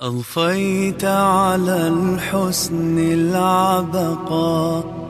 أضفيت على الحسن العبقى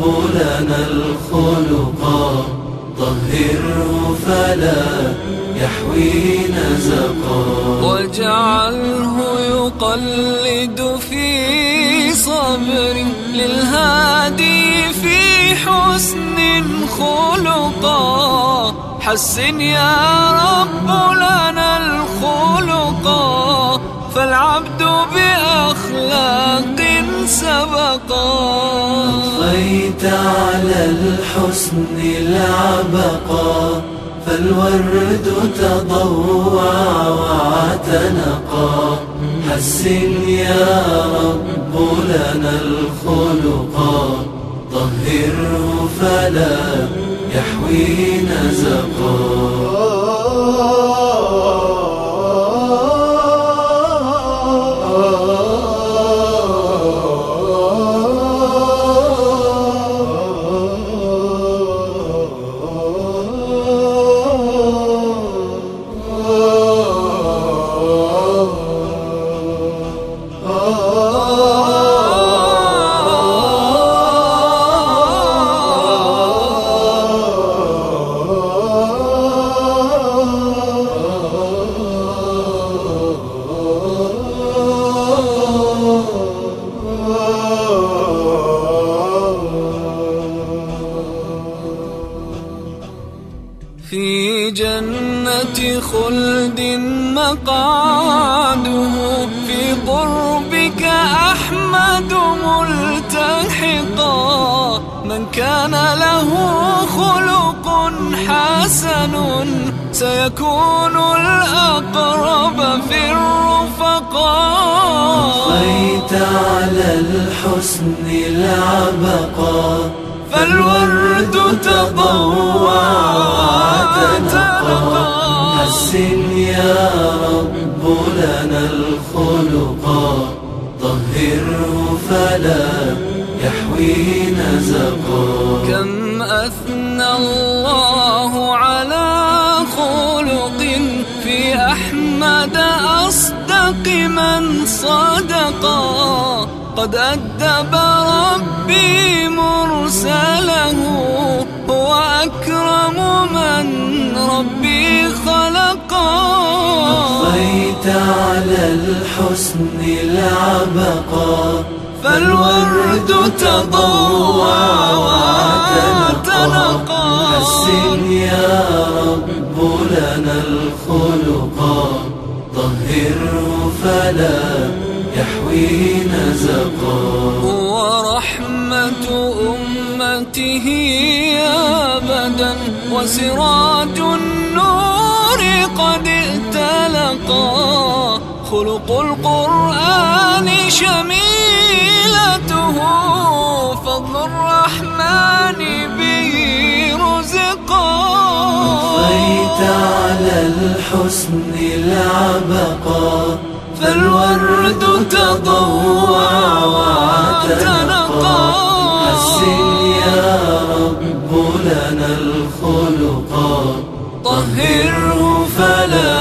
رب لنا الخلقا طهره فلا يحوي نزقا واجعله يقلد في صبر للهادي في حسن خلقا. حسن يا رب لنا الخلقا فالعبد بأخلاق أضفيت على الحسن العبقا فالورد تضوع واعتنقا حسن يا رب لنا الخلقا طهره فلا يحوي نزقا في جنة خلد مقعده في أحمد ملتحقا من كان له خلق حسن سيكون الأقرب في الرفقاء أضفيت على الحسن العبقا فالورد تضوع واعتنقا حسن يا رب لنا الخلقا. طهره فلا يحوي نزقا كم أثنى الله على خلق في أحمد أصدق من صدقا قد أدب ربي مرسله هو أكرم من ربي. أضفيت على الحسن العبقا فالورد تضوع واعتنقا حسن يا رب لنا الخلقا طهره فلا يحوي نزقا ورحمة أمته أبدا. وسراج عطا خلق القرآن شميلته فضل الرحمن به رزقا. وفيت على الحسن العبقا فالورد تضوع وعتنقا حسن يا رب لنا الخلقا طهره فلا